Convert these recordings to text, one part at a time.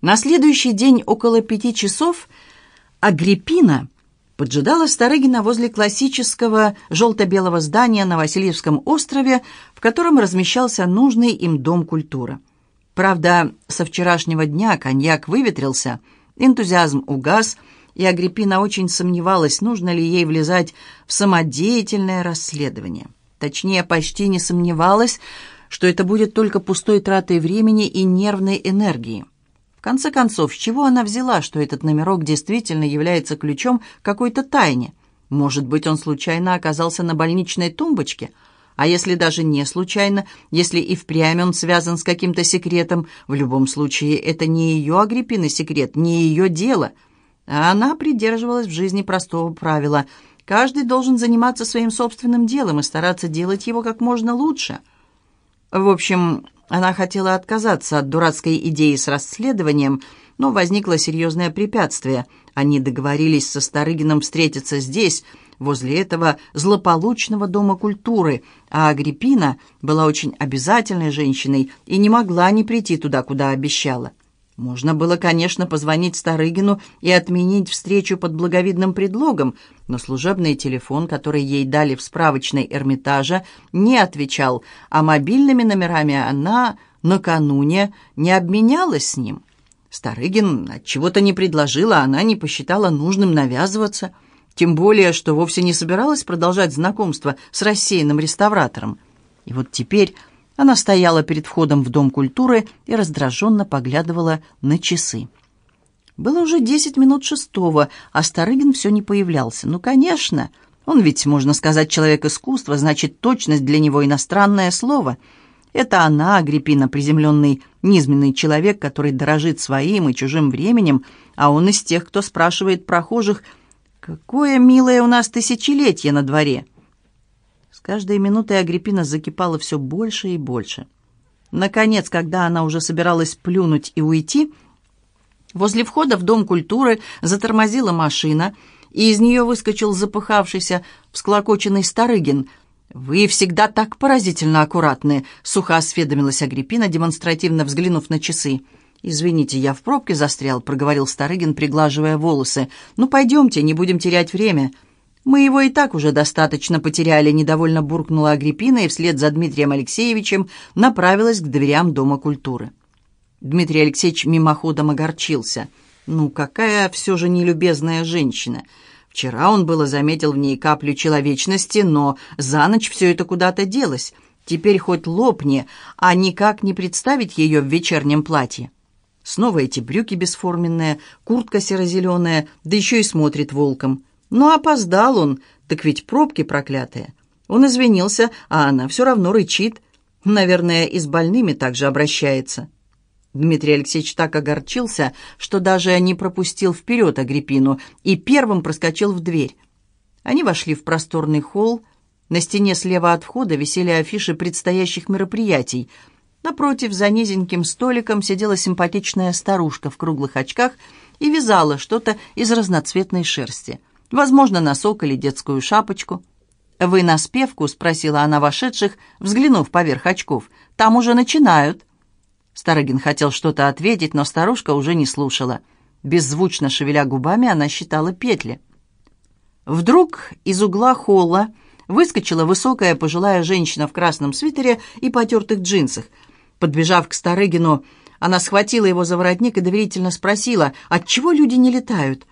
На следующий день около пяти часов Агриппина поджидала Старыгина возле классического желто-белого здания на Васильевском острове, в котором размещался нужный им Дом культуры. Правда, со вчерашнего дня коньяк выветрился, энтузиазм угас, и Агриппина очень сомневалась, нужно ли ей влезать в самодеятельное расследование. Точнее, почти не сомневалась, что это будет только пустой тратой времени и нервной энергии. В конце концов, с чего она взяла, что этот номерок действительно является ключом к какой-то тайне? Может быть, он случайно оказался на больничной тумбочке? А если даже не случайно, если и впрямь он связан с каким-то секретом, в любом случае это не ее Агриппины секрет, не ее дело. А она придерживалась в жизни простого правила. Каждый должен заниматься своим собственным делом и стараться делать его как можно лучше. В общем, она хотела отказаться от дурацкой идеи с расследованием, но возникло серьезное препятствие. Они договорились со Старыгином встретиться здесь, возле этого злополучного дома культуры, а Агриппина была очень обязательной женщиной и не могла не прийти туда, куда обещала. Можно было, конечно, позвонить Старыгину и отменить встречу под благовидным предлогом, но служебный телефон, который ей дали в справочной Эрмитажа, не отвечал, а мобильными номерами она накануне не обменялась с ним. Старыгин чего-то не предложила, она не посчитала нужным навязываться, тем более, что вовсе не собиралась продолжать знакомство с рассеянным реставратором. И вот теперь она стояла перед входом в Дом культуры и раздраженно поглядывала на часы. Было уже десять минут шестого, а Старыгин все не появлялся. Ну, конечно, он ведь, можно сказать, человек искусства, значит, точность для него иностранное слово. Это она, Агриппина, приземленный, низменный человек, который дорожит своим и чужим временем, а он из тех, кто спрашивает прохожих, «Какое милое у нас тысячелетие на дворе!» С каждой минутой Агриппина закипала все больше и больше. Наконец, когда она уже собиралась плюнуть и уйти, возле входа в Дом культуры затормозила машина, и из нее выскочил запыхавшийся, всклокоченный Старыгин. «Вы всегда так поразительно аккуратны», — сухо осведомилась Агриппина, демонстративно взглянув на часы. «Извините, я в пробке застрял», — проговорил Старыгин, приглаживая волосы. «Ну, пойдемте, не будем терять время». «Мы его и так уже достаточно потеряли», — недовольно буркнула Агриппина и вслед за Дмитрием Алексеевичем направилась к дверям Дома культуры. Дмитрий Алексеевич мимоходом огорчился. «Ну, какая все же нелюбезная женщина!» Вчера он было заметил в ней каплю человечности, но за ночь все это куда-то делось. Теперь хоть лопни, а никак не представить ее в вечернем платье. Снова эти брюки бесформенные, куртка серо-зеленая, да еще и смотрит волком. Но опоздал он, так ведь пробки проклятые. Он извинился, а она все равно рычит. Наверное, и с больными также обращается. Дмитрий Алексеевич так огорчился, что даже не пропустил вперед Агриппину и первым проскочил в дверь. Они вошли в просторный холл. На стене слева от входа висели афиши предстоящих мероприятий. Напротив, за низеньким столиком сидела симпатичная старушка в круглых очках и вязала что-то из разноцветной шерсти – Возможно, носок или детскую шапочку. «Вы на спевку?» — спросила она вошедших, взглянув поверх очков. «Там уже начинают». Старыгин хотел что-то ответить, но старушка уже не слушала. Беззвучно шевеля губами, она считала петли. Вдруг из угла холла выскочила высокая пожилая женщина в красном свитере и потертых джинсах. Подбежав к Старыгину, она схватила его за воротник и доверительно спросила, «Отчего люди не летают?»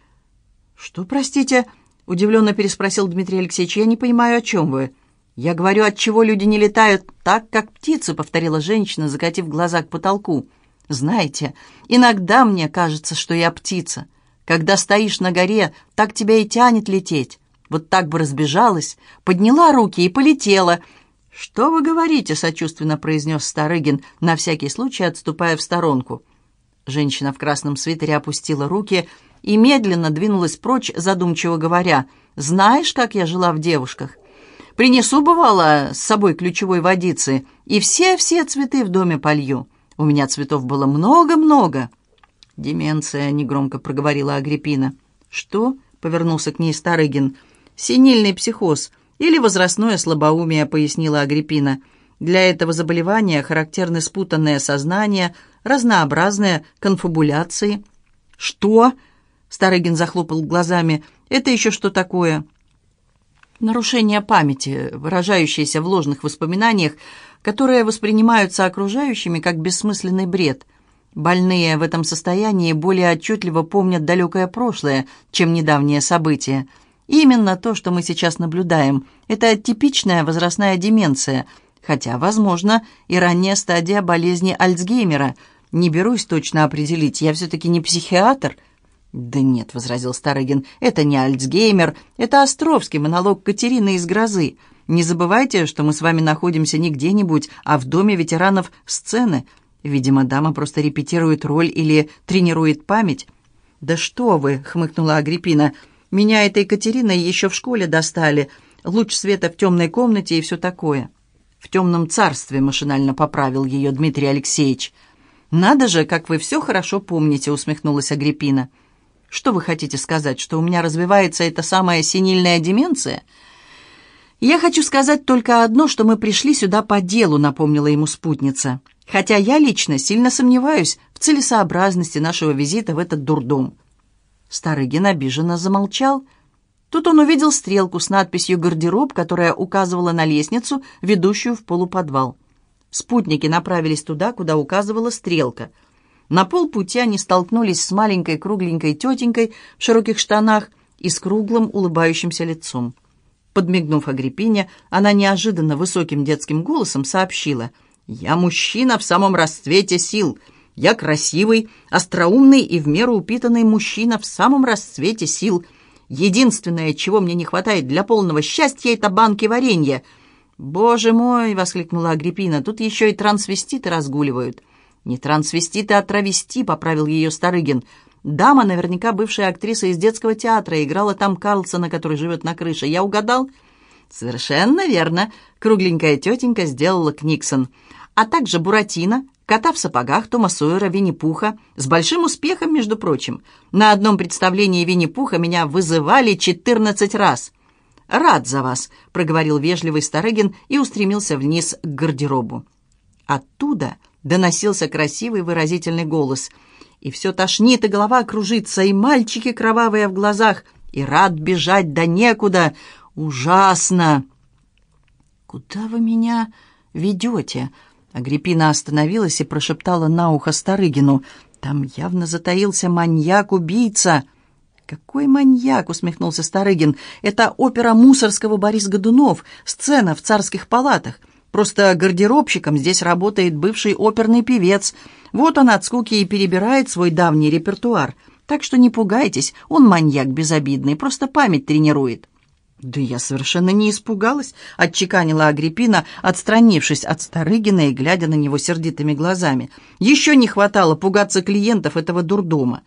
«Что, простите?» — удивленно переспросил Дмитрий Алексеевич. «Я не понимаю, о чем вы». «Я говорю, от чего люди не летают так, как птицы», — повторила женщина, закатив глаза к потолку. «Знаете, иногда мне кажется, что я птица. Когда стоишь на горе, так тебя и тянет лететь. Вот так бы разбежалась, подняла руки и полетела». «Что вы говорите?» — сочувственно произнес Старыгин, на всякий случай отступая в сторонку. Женщина в красном свитере опустила руки и медленно двинулась прочь, задумчиво говоря, «Знаешь, как я жила в девушках? Принесу, бывало, с собой ключевой водицы, и все-все цветы в доме полью. У меня цветов было много-много». «Деменция», — негромко проговорила Агриппина. «Что?» — повернулся к ней Старыгин. «Синильный психоз или возрастное слабоумие», — пояснила Агриппина. «Для этого заболевания характерны спутанное сознание, разнообразные конфабуляции. «Что?» — Старыгин захлопал глазами. «Это еще что такое?» Нарушение памяти, выражающееся в ложных воспоминаниях, которые воспринимаются окружающими как бессмысленный бред. Больные в этом состоянии более отчетливо помнят далекое прошлое, чем недавние события. И именно то, что мы сейчас наблюдаем, это типичная возрастная деменция, хотя, возможно, и ранняя стадия болезни Альцгеймера. Не берусь точно определить, я все-таки не психиатр – «Да нет», — возразил Старыгин, — «это не Альцгеймер, это Островский монолог Катерины из «Грозы». Не забывайте, что мы с вами находимся не где-нибудь, а в доме ветеранов сцены. Видимо, дама просто репетирует роль или тренирует память». «Да что вы!» — хмыкнула Агриппина. «Меня этой Екатериной еще в школе достали. Луч света в темной комнате и все такое». «В темном царстве», — машинально поправил ее Дмитрий Алексеевич. «Надо же, как вы все хорошо помните», — усмехнулась Агриппина. «Агриппина». Что вы хотите сказать, что у меня развивается эта самая синильная деменция? Я хочу сказать только одно, что мы пришли сюда по делу, напомнила ему спутница. Хотя я лично сильно сомневаюсь в целесообразности нашего визита в этот дурдом. Старыгин обиженно замолчал. Тут он увидел стрелку с надписью «Гардероб», которая указывала на лестницу, ведущую в полуподвал. Спутники направились туда, куда указывала стрелка — на полпути они столкнулись с маленькой кругленькой тетенькой в широких штанах и с круглым улыбающимся лицом. Подмигнув Агриппине, она неожиданно высоким детским голосом сообщила «Я мужчина в самом расцвете сил. Я красивый, остроумный и в меру упитанный мужчина в самом расцвете сил. Единственное, чего мне не хватает для полного счастья, это банки варенья». «Боже мой!» — воскликнула Агриппина. «Тут еще и трансвеститы разгуливают». «Не трансвестит, а травести», — поправил ее Старыгин. «Дама, наверняка бывшая актриса из детского театра, играла там Карлсона, который живет на крыше. Я угадал?» «Совершенно верно», — кругленькая тетенька сделала Книксон. «А также Буратино, кота в сапогах, Тома Сойера, Винни-Пуха. С большим успехом, между прочим. На одном представлении Винни-Пуха меня вызывали четырнадцать раз». «Рад за вас», — проговорил вежливый Старыгин и устремился вниз к гардеробу. Оттуда доносился красивый выразительный голос. И все тошнит, и голова кружится, и мальчики кровавые в глазах, и рад бежать да некуда. Ужасно! «Куда вы меня ведете?» Агриппина остановилась и прошептала на ухо Старыгину. «Там явно затаился маньяк-убийца». «Какой маньяк?» — усмехнулся Старыгин. «Это опера Мусорского Борис Годунов, сцена в царских палатах. Просто гардеробщиком здесь работает бывший оперный певец. Вот он от скуки и перебирает свой давний репертуар. Так что не пугайтесь, он маньяк безобидный, просто память тренирует». «Да я совершенно не испугалась», — отчеканила Агриппина, отстранившись от Старыгина и глядя на него сердитыми глазами. «Еще не хватало пугаться клиентов этого дурдома».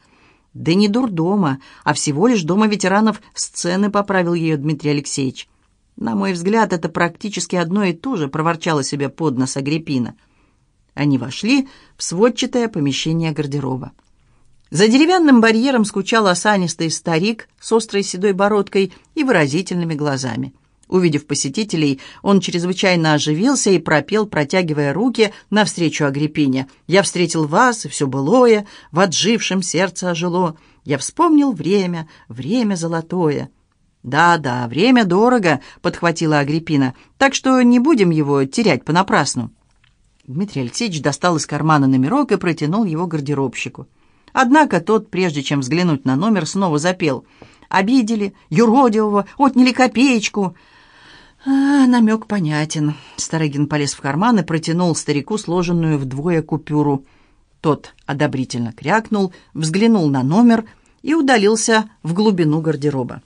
«Да не дурдома, а всего лишь дома ветеранов сцены», — поправил ее Дмитрий Алексеевич. «На мой взгляд, это практически одно и то же», — проворчала себе под нос Агриппина. Они вошли в сводчатое помещение гардероба. За деревянным барьером скучал осанистый старик с острой седой бородкой и выразительными глазами. Увидев посетителей, он чрезвычайно оживился и пропел, протягивая руки навстречу Агриппине. «Я встретил вас, и все былое, в отжившем сердце ожило. Я вспомнил время, время золотое». «Да-да, время дорого», — подхватила Агриппина, «так что не будем его терять понапрасну». Дмитрий Алексеевич достал из кармана номерок и протянул его гардеробщику. Однако тот, прежде чем взглянуть на номер, снова запел. «Обидели, юродивого, отняли копеечку». А, намек понятен. Старыгин полез в карман и протянул старику сложенную вдвое купюру. Тот одобрительно крякнул, взглянул на номер и удалился в глубину гардероба.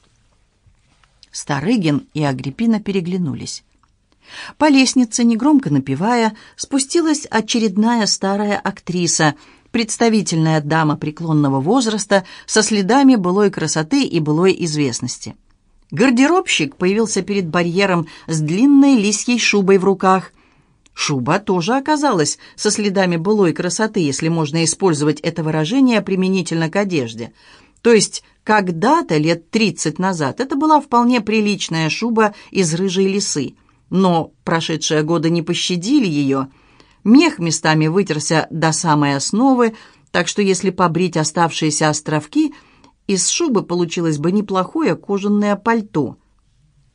Старыгин и Агриппина переглянулись. По лестнице, негромко напевая, спустилась очередная старая актриса, представительная дама преклонного возраста со следами былой красоты и былой известности. Гардеробщик появился перед барьером с длинной лисьей шубой в руках. Шуба тоже оказалась со следами былой красоты, если можно использовать это выражение применительно к одежде. То есть когда-то, лет тридцать назад, это была вполне приличная шуба из рыжей лисы, но прошедшие годы не пощадили ее. Мех местами вытерся до самой основы, так что если побрить оставшиеся островки, из шубы получилось бы неплохое кожаное пальто.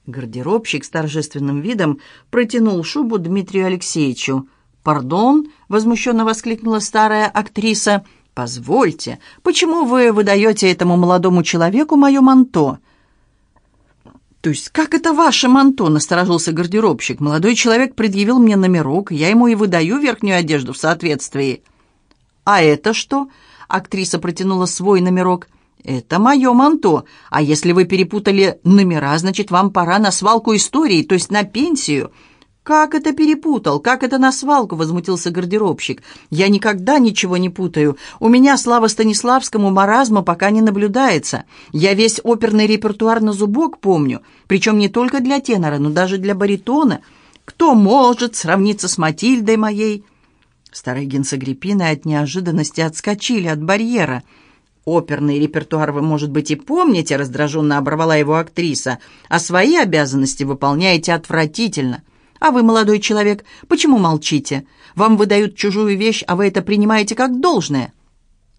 Гардеробщик с торжественным видом протянул шубу Дмитрию Алексеевичу. «Пардон!» — возмущенно воскликнула старая актриса. «Позвольте, почему вы выдаете этому молодому человеку мое манто?» «То есть как это ваше манто?» — насторожился гардеробщик. «Молодой человек предъявил мне номерок, я ему и выдаю верхнюю одежду в соответствии». «А это что?» — актриса протянула свой номерок. «Это мое манто, а если вы перепутали номера, значит, вам пора на свалку истории, то есть на пенсию». «Как это перепутал? Как это на свалку?» — возмутился гардеробщик. «Я никогда ничего не путаю. У меня, слава Станиславскому, маразма пока не наблюдается. Я весь оперный репертуар на зубок помню, причем не только для тенора, но даже для баритона. Кто может сравниться с Матильдой моей?» Старыгин с Агриппиной от неожиданности отскочили от барьера. «Оперный репертуар вы, может быть, и помните», — раздраженно оборвала его актриса, «а свои обязанности выполняете отвратительно». А вы, молодой человек, почему молчите? Вам выдают чужую вещь, а вы это принимаете как должное».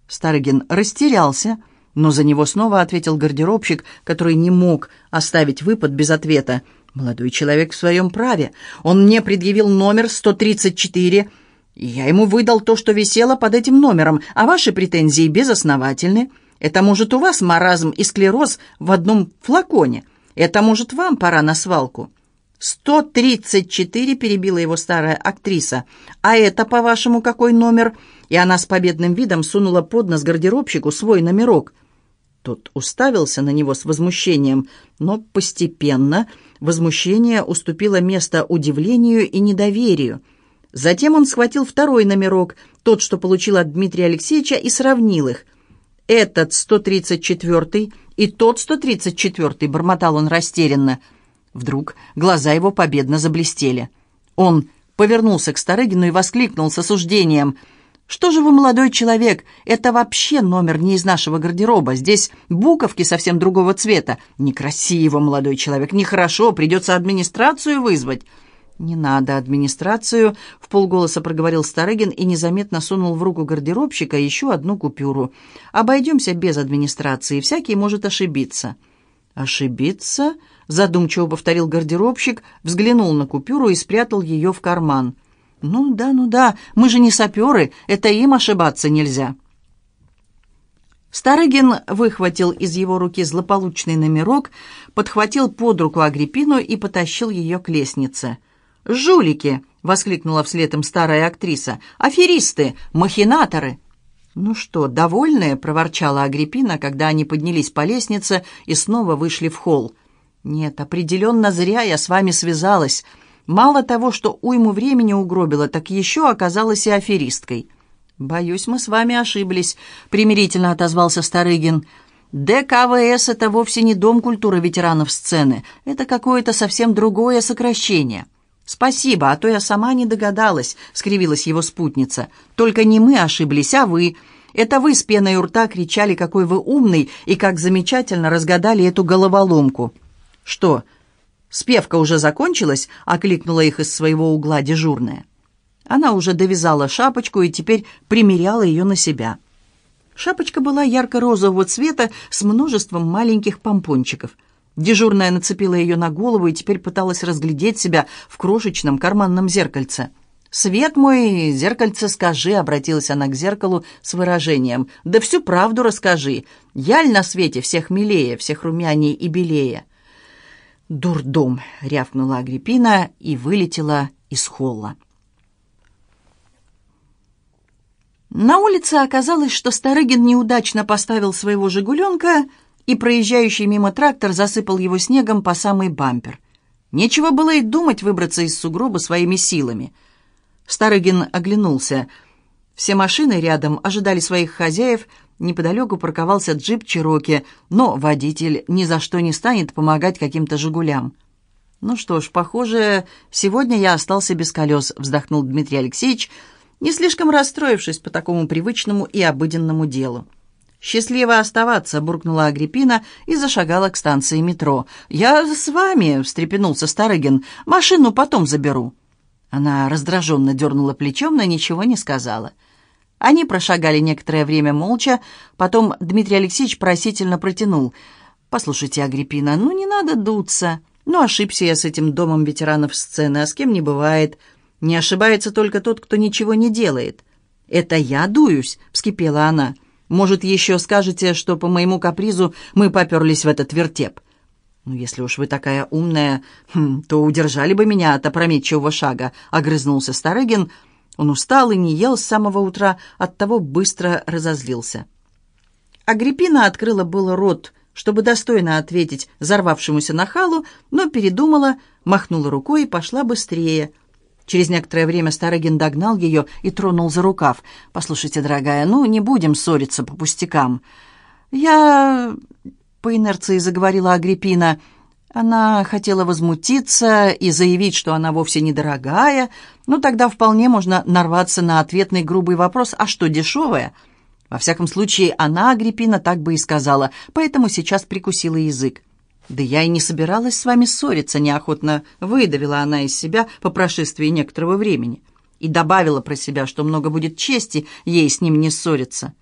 Старыгин растерялся, но за него снова ответил гардеробщик, который не мог оставить выпад без ответа. «Молодой человек в своем праве. Он мне предъявил номер 134, и я ему выдал то, что висело под этим номером, а ваши претензии безосновательны. Это может у вас маразм и склероз в одном флаконе. Это может вам пора на свалку». «Сто тридцать четыре», — перебила его старая актриса. «А это, по-вашему, какой номер?» И она с победным видом сунула под нос гардеробщику свой номерок. Тот уставился на него с возмущением, но постепенно возмущение уступило место удивлению и недоверию. Затем он схватил второй номерок, тот, что получил от Дмитрия Алексеевича, и сравнил их. «Этот сто тридцать четвертый и тот сто тридцать четвертый», — бормотал он растерянно, — Вдруг глаза его победно заблестели. Он повернулся к Старыгину и воскликнул с осуждением. «Что же вы, молодой человек, это вообще номер не из нашего гардероба. Здесь буковки совсем другого цвета. Некрасиво, молодой человек, нехорошо, придется администрацию вызвать». «Не надо администрацию», — в полголоса проговорил Старыгин и незаметно сунул в руку гардеробщика еще одну купюру. «Обойдемся без администрации, всякий может ошибиться». «Ошибиться?» Задумчиво повторил гардеробщик, взглянул на купюру и спрятал ее в карман. «Ну да, ну да, мы же не саперы, это им ошибаться нельзя». Старыгин выхватил из его руки злополучный номерок, подхватил под руку Агриппину и потащил ее к лестнице. «Жулики!» — воскликнула вслед им старая актриса. «Аферисты! Махинаторы!» «Ну что, довольные?» — проворчала Агриппина, когда они поднялись по лестнице и снова вышли в холл. «Нет, определенно зря я с вами связалась. Мало того, что уйму времени угробила, так еще оказалась и аферисткой». «Боюсь, мы с вами ошиблись», — примирительно отозвался Старыгин. «ДКВС — это вовсе не Дом культуры ветеранов сцены. Это какое-то совсем другое сокращение». «Спасибо, а то я сама не догадалась», — скривилась его спутница. «Только не мы ошиблись, а вы. Это вы с пеной у рта кричали, какой вы умный, и как замечательно разгадали эту головоломку». «Что, спевка уже закончилась?» — окликнула их из своего угла дежурная. Она уже довязала шапочку и теперь примеряла ее на себя. Шапочка была ярко-розового цвета с множеством маленьких помпончиков. Дежурная нацепила ее на голову и теперь пыталась разглядеть себя в крошечном карманном зеркальце. «Свет мой, зеркальце скажи», — обратилась она к зеркалу с выражением. «Да всю правду расскажи. Яль на свете всех милее, всех румяней и белее». «Дурдом!» — рявкнула Агриппина и вылетела из холла. На улице оказалось, что Старыгин неудачно поставил своего «Жигуленка», и проезжающий мимо трактор засыпал его снегом по самый бампер. Нечего было и думать выбраться из сугроба своими силами. Старыгин оглянулся. Все машины рядом ожидали своих хозяев, Неподалеку парковался джип «Чироки», но водитель ни за что не станет помогать каким-то «Жигулям». «Ну что ж, похоже, сегодня я остался без колес», — вздохнул Дмитрий Алексеевич, не слишком расстроившись по такому привычному и обыденному делу. «Счастливо оставаться», — буркнула Агриппина и зашагала к станции метро. «Я с вами», — встрепенулся Старыгин. «Машину потом заберу». Она раздраженно дернула плечом, но ничего не сказала. Они прошагали некоторое время молча, потом Дмитрий Алексеевич просительно протянул. «Послушайте, Агриппина, ну не надо дуться. Ну ошибся я с этим домом ветеранов сцены, а с кем не бывает. Не ошибается только тот, кто ничего не делает». «Это я дуюсь», — вскипела она. «Может, еще скажете, что по моему капризу мы поперлись в этот вертеп?» «Ну, если уж вы такая умная, хм, то удержали бы меня от опрометчивого шага», — огрызнулся Старыгин, — он устал и не ел с самого утра, оттого быстро разозлился. Агриппина открыла было рот, чтобы достойно ответить взорвавшемуся нахалу, но передумала, махнула рукой и пошла быстрее. Через некоторое время Старыгин догнал ее и тронул за рукав. «Послушайте, дорогая, ну не будем ссориться по пустякам». «Я...» — по инерции заговорила Агриппина — она хотела возмутиться и заявить, что она вовсе недорогая, но тогда вполне можно нарваться на ответный грубый вопрос «А что, дешевая?» Во всяком случае, она, Агриппина, так бы и сказала, поэтому сейчас прикусила язык. «Да я и не собиралась с вами ссориться», — неохотно выдавила она из себя по прошествии некоторого времени и добавила про себя, что много будет чести ей с ним не ссориться.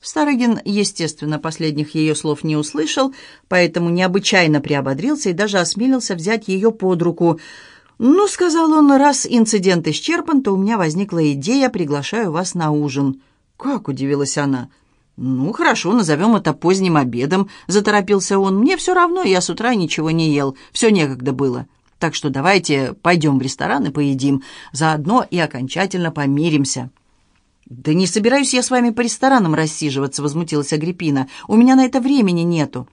Старыгин, естественно, последних ее слов не услышал, поэтому необычайно приободрился и даже осмелился взять ее под руку. «Ну, — сказал он, — раз инцидент исчерпан, то у меня возникла идея, приглашаю вас на ужин». «Как?» — удивилась она. «Ну, хорошо, назовем это поздним обедом», — заторопился он. «Мне все равно, я с утра ничего не ел, все некогда было. Так что давайте пойдем в ресторан и поедим, заодно и окончательно помиримся». «Да не собираюсь я с вами по ресторанам рассиживаться», — возмутилась Агриппина. «У меня на это времени нету».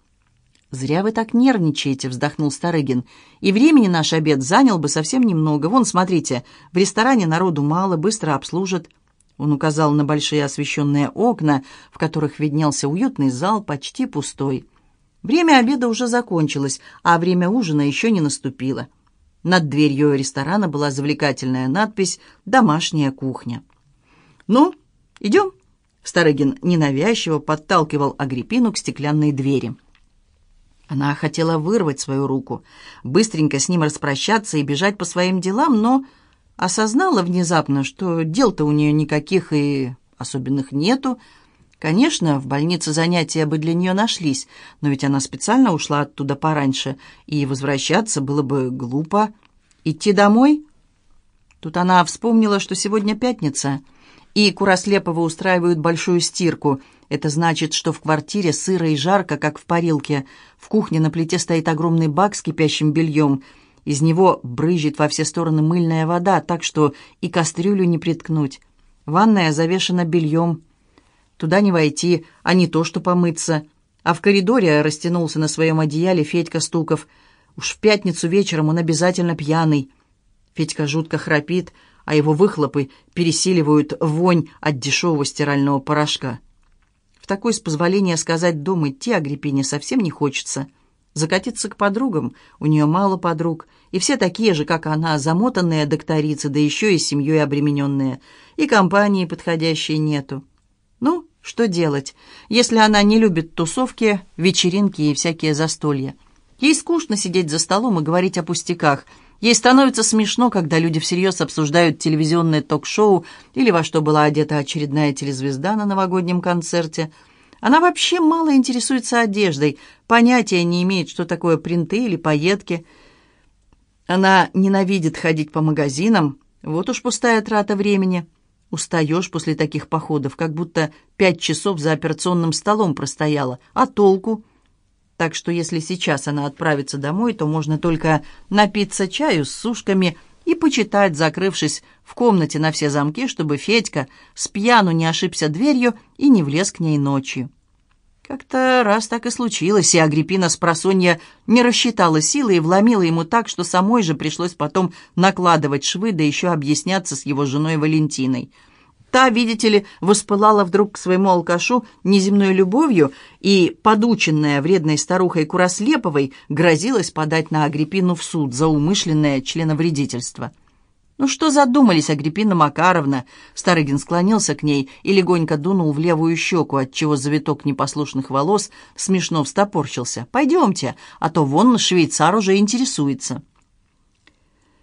«Зря вы так нервничаете», — вздохнул Старыгин. «И времени наш обед занял бы совсем немного. Вон, смотрите, в ресторане народу мало, быстро обслужат». Он указал на большие освещенные окна, в которых виднелся уютный зал, почти пустой. Время обеда уже закончилось, а время ужина еще не наступило. Над дверью ресторана была завлекательная надпись «Домашняя кухня». «Ну, идем?» Старыгин ненавязчиво подталкивал Агриппину к стеклянной двери. Она хотела вырвать свою руку, быстренько с ним распрощаться и бежать по своим делам, но осознала внезапно, что дел-то у нее никаких и особенных нету. Конечно, в больнице занятия бы для нее нашлись, но ведь она специально ушла оттуда пораньше, и возвращаться было бы глупо. Идти домой? Тут она вспомнила, что сегодня пятница — и Курослеповы устраивают большую стирку. Это значит, что в квартире сыро и жарко, как в парилке. В кухне на плите стоит огромный бак с кипящим бельем. Из него брызжет во все стороны мыльная вода, так что и кастрюлю не приткнуть. Ванная завешена бельем. Туда не войти, а не то, что помыться. А в коридоре растянулся на своем одеяле Федька Стуков. Уж в пятницу вечером он обязательно пьяный. Федька жутко храпит, а его выхлопы пересиливают вонь от дешевого стирального порошка. В такой, с позволения сказать, дом идти Агриппине совсем не хочется. Закатиться к подругам, у нее мало подруг, и все такие же, как она, замотанные докторицы, да еще и семьей обремененные, и компании подходящей нету. Ну, что делать, если она не любит тусовки, вечеринки и всякие застолья? Ей скучно сидеть за столом и говорить о пустяках – Ей становится смешно, когда люди всерьез обсуждают телевизионное ток-шоу или во что была одета очередная телезвезда на новогоднем концерте. Она вообще мало интересуется одеждой, понятия не имеет, что такое принты или пайетки. Она ненавидит ходить по магазинам, вот уж пустая трата времени. Устаешь после таких походов, как будто пять часов за операционным столом простояла. А толку? Так что если сейчас она отправится домой, то можно только напиться чаю с сушками и почитать, закрывшись в комнате на все замки, чтобы Федька с пьяну не ошибся дверью и не влез к ней ночью. Как-то раз так и случилось, и Агриппина с просонья не рассчитала силы и вломила ему так, что самой же пришлось потом накладывать швы, да еще объясняться с его женой Валентиной – Та, видите ли, воспылала вдруг к своему алкашу неземной любовью и, подученная вредной старухой Курослеповой, грозилась подать на Агриппину в суд за умышленное членовредительство. «Ну что задумались, Агриппина Макаровна?» Старыгин склонился к ней и легонько дунул в левую щеку, отчего завиток непослушных волос смешно встопорщился. «Пойдемте, а то вон швейцар уже интересуется».